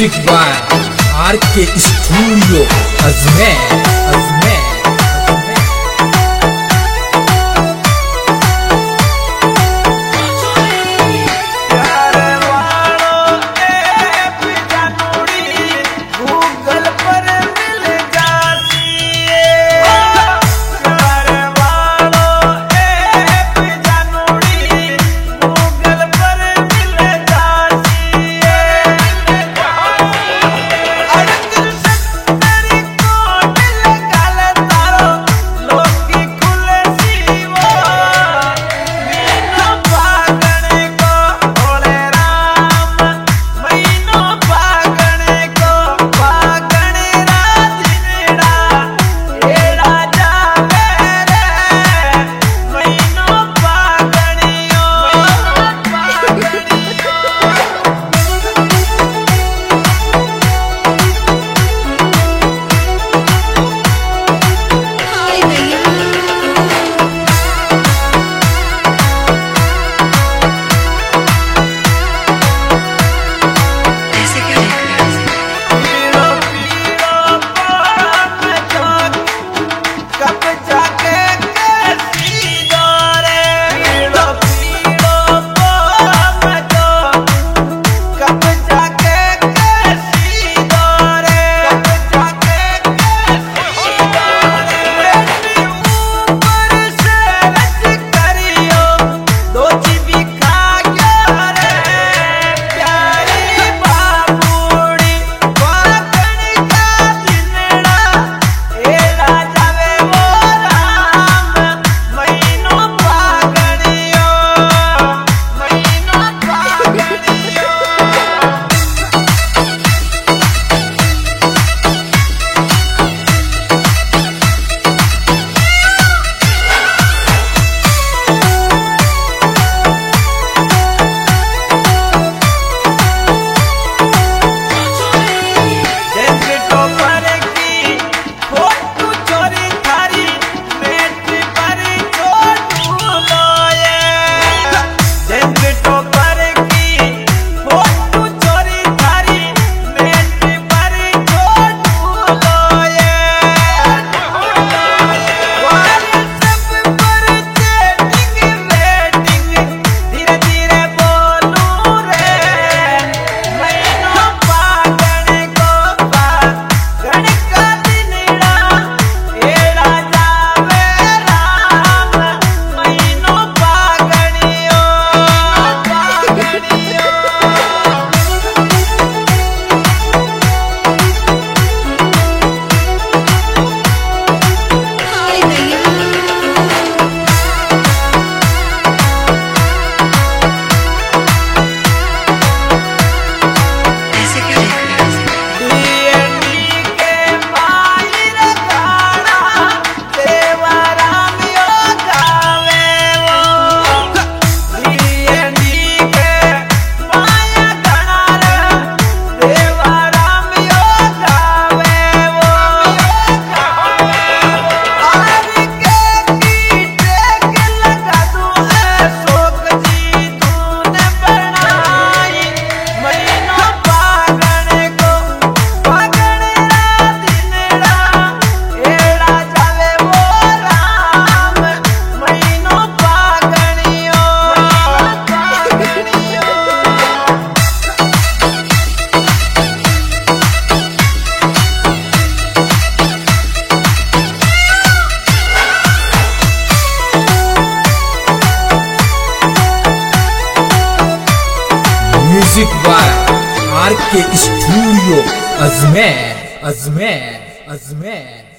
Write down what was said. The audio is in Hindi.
Music by R K studio Ajmer Ajmer R K studio Ajmer Ajmer Ajmer.